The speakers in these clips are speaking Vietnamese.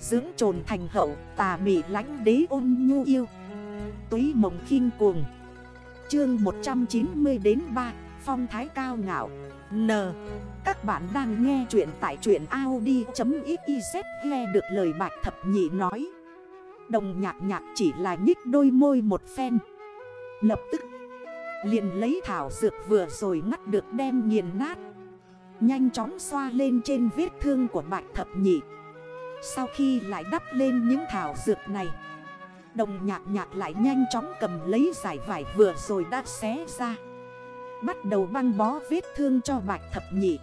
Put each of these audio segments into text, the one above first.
Dưỡng trồn thành hậu, tà mị lánh đế ôn nhu yêu. Túy mộng khinh cuồng. Chương 190 đến 3 Phong thái cao ngạo. N. Các bạn đang nghe chuyện tại truyện Audi.xyz Nghe được lời bạch thập nhị nói. Đồng nhạc nhạc chỉ là nhích đôi môi một phen. Lập tức, liền lấy thảo dược vừa rồi ngắt được đem nghiền nát. Nhanh chóng xoa lên trên vết thương của bạch thập nhị. Sau khi lại đắp lên những thảo dược này, Đồng nhạc nhạc lại nhanh chóng cầm lấy giải vải vừa rồi đã xé ra. Bắt đầu băng bó vết thương cho bạch thập nhị.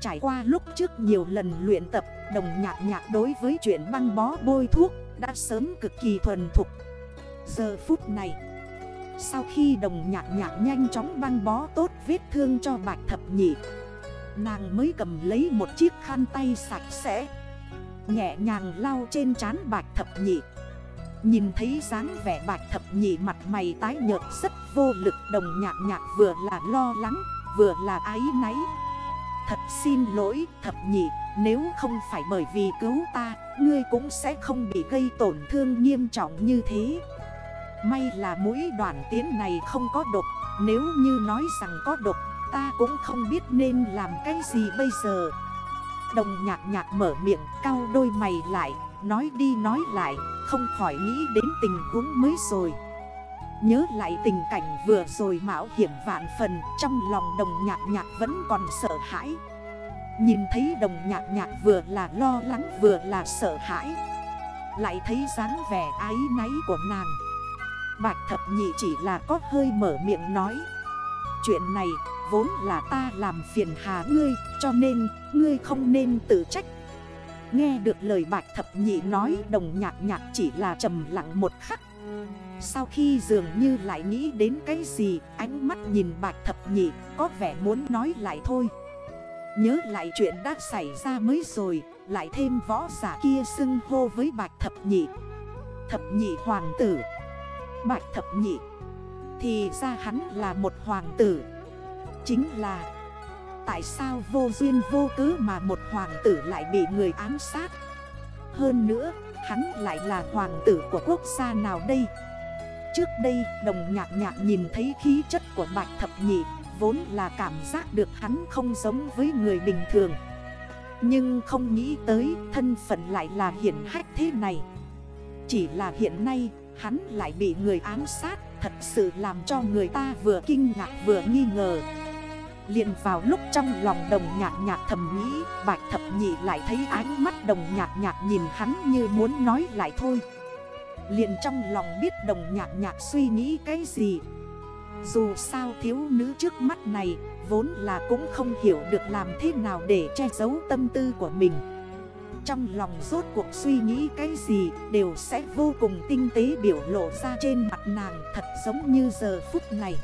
Trải qua lúc trước nhiều lần luyện tập, Đồng nhạc nhạc đối với chuyện băng bó bôi thuốc Đã sớm cực kỳ thuần thục. Giờ phút này, Sau khi đồng nhạc nhạc nhanh chóng băng bó tốt vết thương cho bạch thập nhị, Nàng mới cầm lấy một chiếc khăn tay sạch sẽ Nhẹ nhàng lau trên trán bạch thập nhị. Nhìn thấy dáng vẻ bạch thập nhị mặt mày tái nhợt rất vô lực, Đồng nhạc nhạc vừa là lo lắng, vừa là ái náy. Thật xin lỗi thập nhị, Nếu không phải bởi vì cứu ta, Ngươi cũng sẽ không bị gây tổn thương nghiêm trọng như thế. May là mũi đoạn tiến này không có độc, Nếu như nói rằng có độc, Ta cũng không biết nên làm cái gì bây giờ. Đồng nhạc nhạc mở miệng cao đôi mày lại, Nói đi nói lại, Không khỏi nghĩ đến tình huống mới rồi. Nhớ lại tình cảnh vừa rồi mạo hiểm vạn phần, Trong lòng đồng nhạc nhạc vẫn còn sợ hãi. Nhìn thấy đồng nhạc nhạc vừa là lo lắng vừa là sợ hãi, Lại thấy dáng vẻ ái náy của nàng. Bạch thập nhị chỉ là có hơi mở miệng nói. Chuyện này vốn là ta làm phiền hà ngươi, Cho nên ngươi không nên tự trách. Nghe được lời bạch thập nhị nói, đồng nhạc nhạc chỉ là trầm lặng một khắc. Sau khi dường như lại nghĩ đến cái gì, Ánh mắt nhìn bạch thập nhị có vẻ muốn nói lại thôi. Nhớ lại chuyện đã xảy ra mới rồi, Lại thêm võ giả kia xưng hô với bạch thập nhị. Thập nhị hoàng tử. Bạch thập nhị thì ra hắn là một hoàng tử. Chính là Tại sao vô duyên vô cứ mà một hoàng tử lại bị người ám sát? Hơn nữa, hắn lại là hoàng tử của quốc gia nào đây? Trước đây, đồng nhạc nhạc nhìn thấy khí chất của bạch thập nhị, Vốn là cảm giác được hắn không giống với người bình thường. Nhưng không nghĩ tới, thân phận lại là hiển hách thế này. Chỉ là hiện nay, hắn lại bị người ám sát. Thật sự làm cho người ta vừa kinh ngạc vừa nghi ngờ. Liền vào lúc trong lòng đồng nhạc nhạc thầm nghĩ, Bạch thập nhị lại thấy ánh mắt đồng nhạc nhạc nhìn hắn như muốn nói lại thôi. Liền trong lòng biết đồng nhạc nhạc suy nghĩ cái gì. Dù sao thiếu nữ trước mắt này Vốn là cũng không hiểu được làm thế nào để che giấu tâm tư của mình. Trong lòng rốt cuộc suy nghĩ cái gì Đều sẽ vô cùng tinh tế biểu lộ ra trên mặt nàng Thật giống như giờ phút này.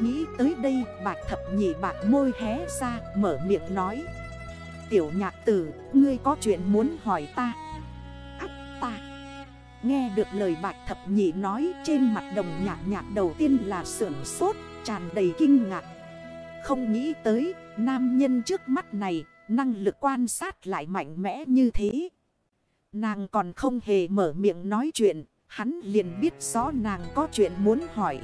Nghĩ tới đây bạc thập nhị bạc môi hé ra, mở miệng nói. Tiểu nhạc tử, ngươi có chuyện muốn hỏi ta? Ách ta. Nghe được lời bạc thập nhị nói, trên mặt đồng nhạc nhạc đầu tiên là sưởng sốt, tràn đầy kinh ngạc. Không nghĩ tới, nam nhân trước mắt này năng lực quan sát lại mạnh mẽ như thế. Nàng còn không hề mở miệng nói chuyện, Hắn liền biết rõ nàng có chuyện muốn hỏi.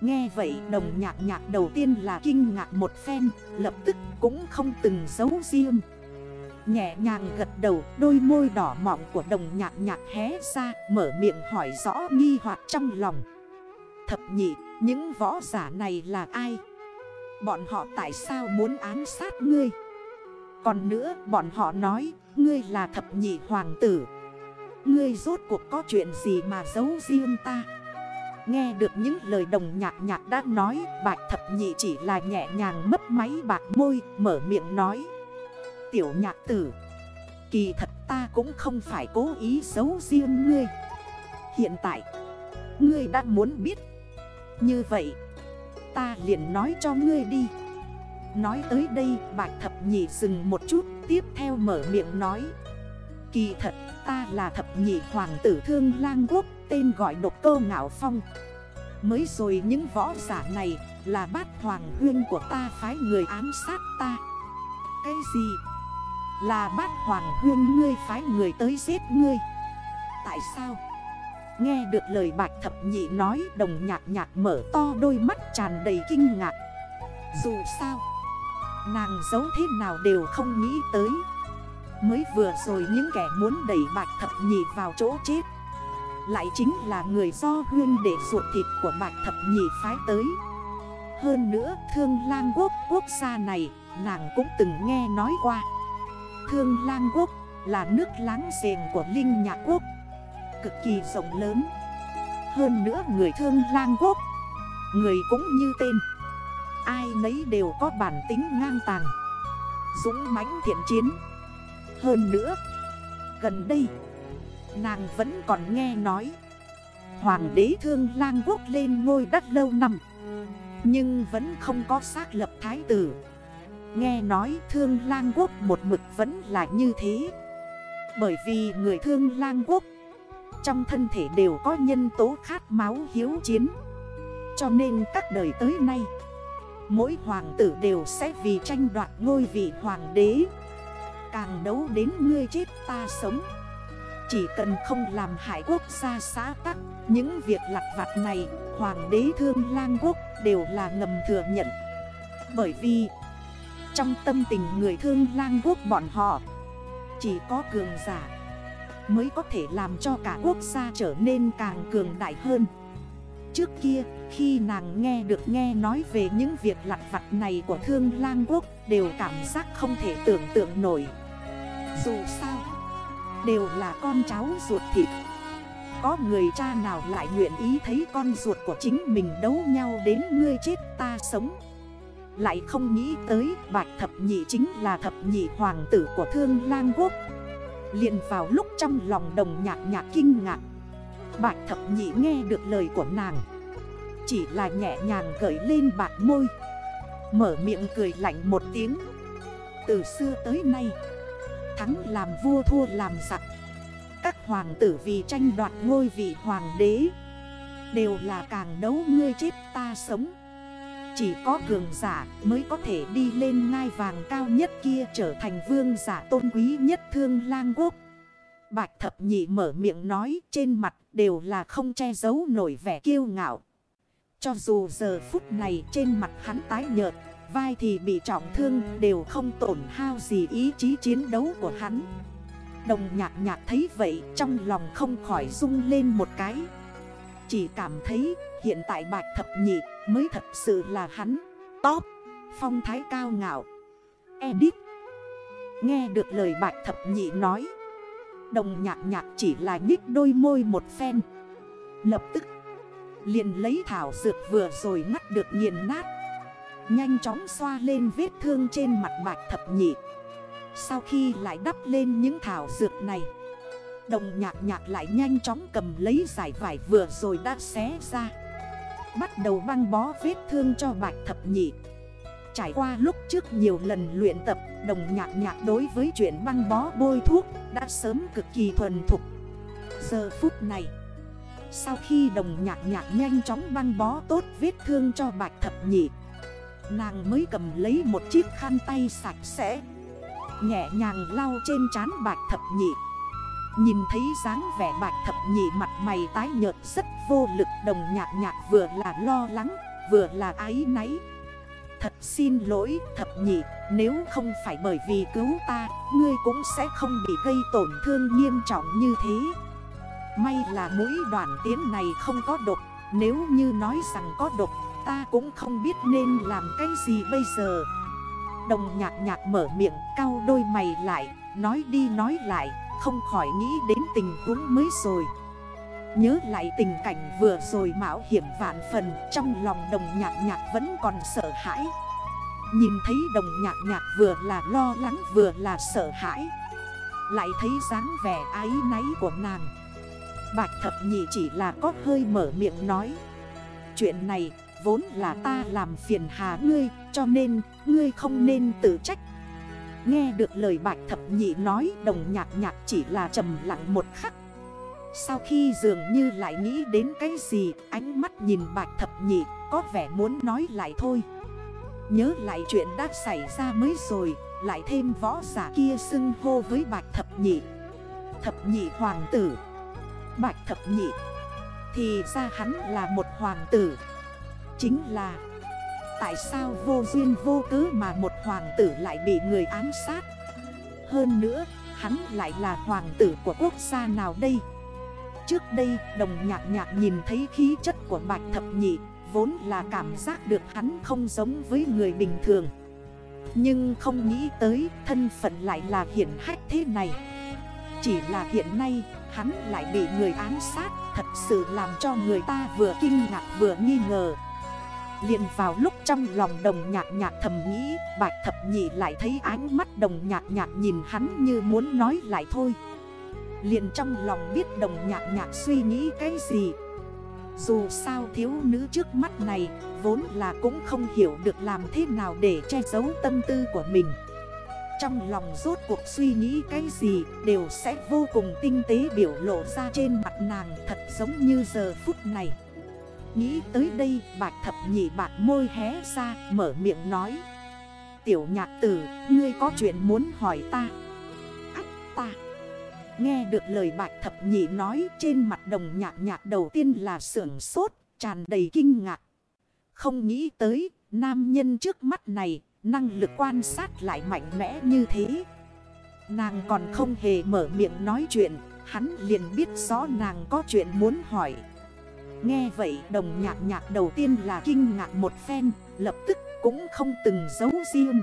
Nghe vậy, đồng nhạc nhạc đầu tiên là kinh ngạc một phen, Lập tức cũng không từng giấu riêng Nhẹ nhàng gật đầu, đôi môi đỏ mọng của đồng nhạc nhạc hé ra, Mở miệng hỏi rõ nghi hoặc trong lòng. Thập nhị, những võ giả này là ai? Bọn họ tại sao muốn ám sát ngươi? Còn nữa, bọn họ nói, Ngươi là thập nhị hoàng tử. Ngươi rốt cuộc có chuyện gì mà giấu riêng ta? Nghe được những lời đồng nhạc nhạc đã nói, Bạch thập nhị chỉ là nhẹ nhàng mấp máy bạc môi, Mở miệng nói. Tiểu nhạc tử, Kỳ thật ta cũng không phải cố ý giấu riêng ngươi. Hiện tại, Ngươi đã muốn biết. Như vậy, Ta liền nói cho ngươi đi. Nói tới đây, bạch thập thập nhị dừng một chút, Tiếp theo mở miệng nói. Kỳ thật, ta là thập nhị hoàng tử thương lang quốc, Tên gọi độc cơ ngạo phong. Mới rồi những võ giả này Là bát hoàng huyên của ta phái người ám sát ta. Cái gì? Là bát hoàng huyên ngươi phái người tới giết ngươi. Tại sao? Nghe được lời bạch thập nhị nói, đồng nhạc nhạc mở to đôi mắt tràn đầy kinh ngạc. Dù sao Nàng giấu thế nào đều không nghĩ tới. Mới vừa rồi những kẻ muốn đẩy bạch thập nhị vào chỗ chết. Lại chính là người do huyên để ruột thịt của bạch thập nhị phái tới. Hơn nữa, thương lang quốc quốc gia này, nàng cũng từng nghe nói qua. Thương lang quốc là nước láng giềng của Linh Nhạc quốc, Cực kỳ rộng lớn. Hơn nữa, người thương lang quốc, Người cũng như tên. Ai nấy đều có bản tính ngang tàng. Dũng mãnh thiện chiến. Hơn nữa, Gần đây, Nàng vẫn còn nghe nói, Hoàng đế thương lang quốc lên ngôi đất lâu năm, Nhưng vẫn không có xác lập thái tử. Nghe nói thương lang quốc một mực vẫn là như thế. Bởi vì người thương lang quốc, Trong thân thể đều có nhân tố khát máu hiếu chiến. Cho nên các đời tới nay Mỗi hoàng tử đều sẽ vì tranh đoạt ngôi vị hoàng đế. Càng đấu đến ngươi chết ta sống. Chỉ cần không làm hại quốc gia xã tắc, Những việc lặt vặt này, Hoàng đế thương lang quốc đều là ngầm thừa nhận. Bởi vì, Trong tâm tình người thương lang quốc bọn họ, Chỉ có cường giả Mới có thể làm cho cả quốc gia trở nên càng cường đại hơn. Trước kia, khi nàng nghe được nghe nói về những việc lặt vặt này của thương lang quốc, Đều cảm giác không thể tưởng tượng nổi. Dù sao, Đều là con cháu ruột thịt. Có người cha nào lại nguyện ý thấy con ruột của chính mình đấu nhau đến ngươi chết ta sống? Lại không nghĩ tới, bạch thập nhị chính là thập nhị hoàng tử của thương lang quốc. Liền vào lúc trong lòng đồng nhạc nhạc kinh ngạc Bạch thập nhị nghe được lời của nàng. Chỉ là nhẹ nhàng gởi lên bạc môi. Mở miệng cười lạnh một tiếng. Từ xưa tới nay, Thắng làm vua thua làm giặc. Các hoàng tử vì tranh đoạt ngôi vị hoàng đế, Đều là càng đấu ngươi chết ta sống. Chỉ có cường giả mới có thể đi lên ngai vàng cao nhất kia Trở thành vương giả tôn quý nhất thương lang quốc. Bạch thập nhị mở miệng nói trên mặt đều là không che giấu nổi vẻ kiêu ngạo. Cho dù giờ phút này trên mặt hắn tái nhợt, vai thì bị trọng thương đều không tổn hao gì ý chí chiến đấu của hắn. Đồng nhạc nhạc thấy vậy trong lòng không khỏi rung lên một cái. Chỉ cảm thấy hiện tại bạch thập nhị mới thật sự là hắn. Top, phong thái cao ngạo. Edit. Nghe được lời bạch thập nhị nói. Đồng nhạc nhạc chỉ là nhích đôi môi một phen. Lập tức, liền lấy thảo dược vừa rồi ngắt được nghiền nát. Nhanh chóng xoa lên vết thương trên mặt bạch thập nhị. Sau khi lại đắp lên những thảo dược này, Đồng nhạc nhạc lại nhanh chóng cầm lấy giải vải vừa rồi đã xé ra. Bắt đầu băng bó vết thương cho bạch thập nhị. Trải qua lúc trước nhiều lần luyện tập, Đồng nhạc nhạc đối với chuyện băng bó bôi thuốc Đã sớm cực kỳ thuần thục. Giờ phút này, Sau khi đồng nhạc nhạc nhanh chóng băng bó tốt vết thương cho bạch thập nhị, Nàng mới cầm lấy một chiếc khăn tay sạch sẽ, Nhẹ nhàng lau trên trán bạch thập nhị. Nhìn thấy dáng vẻ bạch thập nhị mặt mày tái nhợt rất vô lực, Đồng nhạc nhạc vừa là lo lắng, vừa là ái náy Thật xin lỗi, thập nhị, Nếu không phải bởi vì cứu ta, Ngươi cũng sẽ không bị gây tổn thương nghiêm trọng như thế. May là mũi đoạn tiến này không có độc, Nếu như nói rằng có độc, Ta cũng không biết nên làm cái gì bây giờ. Đồng nhạc nhạc mở miệng cao đôi mày lại, Nói đi nói lại, Không khỏi nghĩ đến tình huống mới rồi. Nhớ lại tình cảnh vừa rồi mạo hiểm vạn phần, Trong lòng đồng nhạc nhạc vẫn còn sợ hãi. Nhìn thấy đồng nhạc nhạc vừa là lo lắng vừa là sợ hãi. Lại thấy dáng vẻ ái náy của nàng. Bạch thập nhị chỉ là có hơi mở miệng nói. Chuyện này vốn là ta làm phiền hà ngươi, Cho nên ngươi không nên tự trách. Nghe được lời bạch thập nhị nói, Đồng nhạc nhạc chỉ là trầm lặng một khắc sau khi dường như lại nghĩ đến cái gì, Ánh mắt nhìn bạch thập nhị Có vẻ muốn nói lại thôi. Nhớ lại chuyện đã xảy ra mới rồi, Lại thêm võ giả kia xưng hô với bạch thập nhị. Thập nhị hoàng tử. Bạch thập nhị. Thì ra hắn là một hoàng tử. Chính là, Tại sao vô duyên vô cớ mà một hoàng tử lại bị người ám sát? Hơn nữa, Hắn lại là hoàng tử của quốc gia nào đây? Trước đây, đồng nhạc nhạc nhìn thấy khí chất của bạch thập nhị, Vốn là cảm giác được hắn không giống với người bình thường. Nhưng không nghĩ tới, thân phận lại là hiển hách thế này. Chỉ là hiện nay, hắn lại bị người ám sát, Thật sự làm cho người ta vừa kinh ngạc vừa nghi ngờ. Liền vào lúc trong lòng đồng nhạc nhạc thầm nghĩ, Bạch thập nhị lại thấy ánh mắt đồng nhạc nhạc nhìn hắn như muốn nói lại thôi liền trong lòng biết đồng nhạc nhạc suy nghĩ cái gì. Dù sao thiếu nữ trước mắt này Vốn là cũng không hiểu được làm thế nào để che giấu tâm tư của mình. Trong lòng rốt cuộc suy nghĩ cái gì Đều sẽ vô cùng tinh tế biểu lộ ra trên mặt nàng Thật giống như giờ phút này. Nghĩ tới đây, bạch thập nhị bạc môi hé ra, mở miệng nói. Tiểu nhạc tử, ngươi có chuyện muốn hỏi ta? Ách ta. Nghe được lời bạch thập nhị nói trên mặt đồng nhạc nhạc đầu tiên là sưởng sốt, tràn đầy kinh ngạc. Không nghĩ tới, nam nhân trước mắt này, năng lực quan sát lại mạnh mẽ như thế. Nàng còn không hề mở miệng nói chuyện, Hắn liền biết rõ nàng có chuyện muốn hỏi. Nghe vậy, đồng nhạc nhạc đầu tiên là kinh ngạc một phen, Lập tức cũng không từng giấu riêng.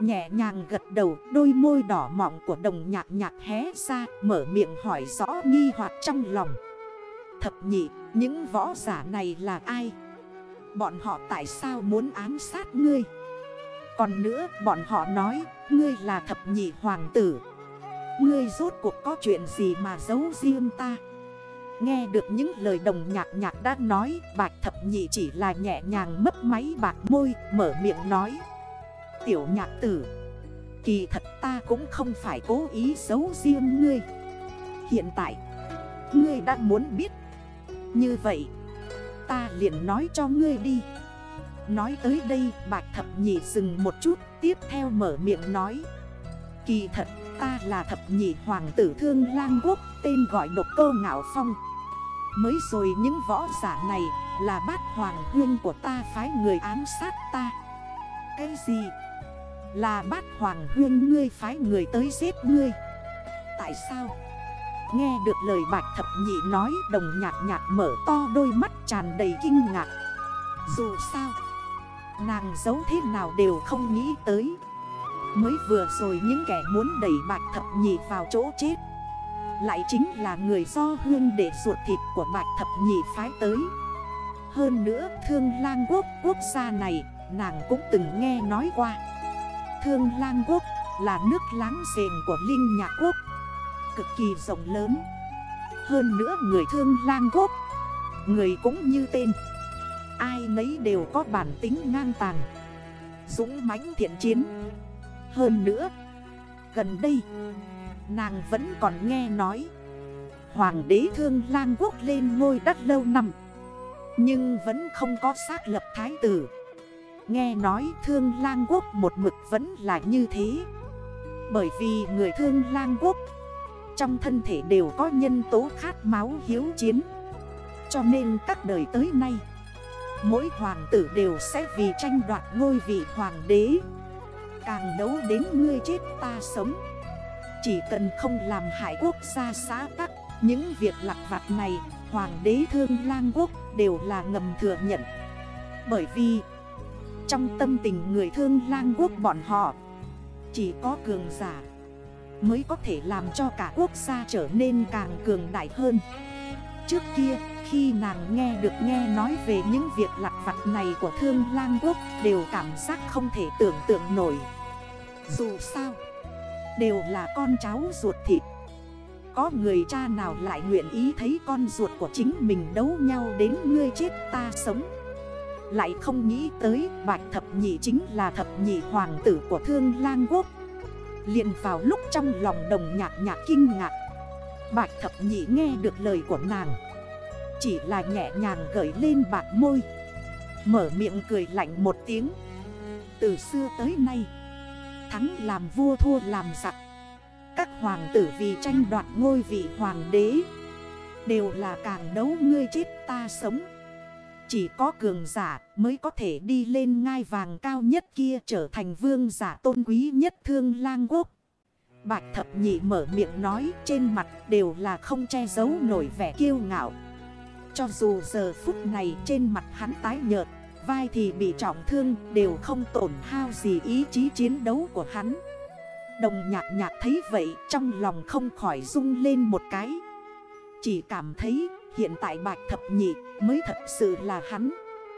Nhẹ nhàng gật đầu, đôi môi đỏ mọng của đồng nhạc nhạc hé ra, Mở miệng hỏi rõ nghi hoặc trong lòng. Thập nhị, những võ giả này là ai? Bọn họ tại sao muốn ám sát ngươi? Còn nữa, bọn họ nói, Ngươi là thập nhị hoàng tử. Ngươi rốt cuộc có chuyện gì mà giấu riêng ta? Nghe được những lời đồng nhạc nhạc đã nói, Bạch thập nhị chỉ là nhẹ nhàng mấp máy bạc môi, Mở miệng nói. Tiểu nhạc tử. Kỳ thật ta cũng không phải cố ý giấu riêng ngươi. Hiện tại, Ngươi đã muốn biết. Như vậy, Ta liền nói cho ngươi đi. Nói tới đây, bạch thập nhị dừng một chút, Tiếp theo mở miệng nói. Kỳ thật, ta là thập nhị hoàng tử thương lang quốc, Tên gọi độc cơ ngạo phong. Mới rồi những võ giả này là bát hoàng huyên của ta phái người ám sát ta. Cái gì? Là bát hoàng huyên ngươi phái người tới giết ngươi. Tại sao? Nghe được lời bạch thập nhị nói, đồng nhạc nhạc mở to đôi mắt tràn đầy kinh ngạc. Dù sao, Nàng giấu thế nào đều không nghĩ tới. Mới vừa rồi những kẻ muốn đẩy bạch thập nhị vào chỗ chết. Lại chính là người do hương để ruột thịt của bạch thập nhị phái tới. Hơn nữa thương lang quốc quốc gia này, nàng cũng từng nghe nói qua. Thương lang quốc, là nước láng giềng của Linh Nhạc Quốc. Cực kỳ rộng lớn. Hơn nữa người thương lang quốc, Người cũng như tên. Ai nấy đều có bản tính ngang tàn Dũng mãnh thiện chiến. Hơn nữa, Gần đây, Nàng vẫn còn nghe nói, Hoàng đế thương lang quốc lên ngôi đất lâu năm. Nhưng vẫn không có xác lập thái tử. Nghe nói thương lang quốc một mực vẫn là như thế. Bởi vì người thương lang quốc, Trong thân thể đều có nhân tố khát máu hiếu chiến. Cho nên các đời tới nay, Mỗi hoàng tử đều sẽ vì tranh đoạt ngôi vị hoàng đế. Càng đấu đến ngươi chết ta sống. Chỉ cần không làm hại quốc gia xã tắc, Những việc lặt vặt này, Hoàng đế thương lang quốc đều là ngầm thừa nhận. Bởi vì trong tâm tình người thương lang quốc bọn họ. Chỉ có cường giả Mới có thể làm cho cả quốc gia trở nên càng cường đại hơn. Trước kia, khi nàng nghe được nghe nói về những việc lặt vặt này của thương lang quốc, Đều cảm giác không thể tưởng tượng nổi. Dù sao, Đều là con cháu ruột thịt. Có người cha nào lại nguyện ý thấy con ruột của chính mình đấu nhau đến ngươi chết ta sống? Lại không nghĩ tới, bạch thập nhị chính là thập nhị hoàng tử của thương lang quốc. Liền vào lúc trong lòng đồng nhạc nhạc kinh ngạc, Bạch thập nhị nghe được lời của nàng. Chỉ là nhẹ nhàng gởi lên bạc môi, Mở miệng cười lạnh một tiếng. Từ xưa tới nay, thắng làm vua thua làm giặc. Các hoàng tử vì tranh đoạt ngôi vị hoàng đế, Đều là càng đấu ngươi chết ta sống. Chỉ có cường giả mới có thể đi lên ngai vàng cao nhất kia trở thành vương giả tôn quý nhất thương lang quốc. Bạch thập nhị mở miệng nói trên mặt đều là không che giấu nổi vẻ kiêu ngạo. Cho dù giờ phút này trên mặt hắn tái nhợt, Vai thì bị trọng thương đều không tổn hao gì ý chí chiến đấu của hắn. Đồng nhạc nhạc thấy vậy trong lòng không khỏi rung lên một cái. Chỉ cảm thấy hiện tại bạch thập nhị mới thật sự là hắn.